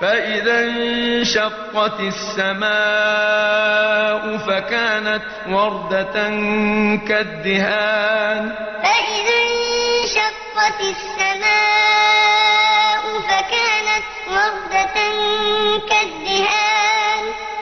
فإذا انشقت السماء فكانت وردة كالدهان فإذا انشقت السماء فكانت وردة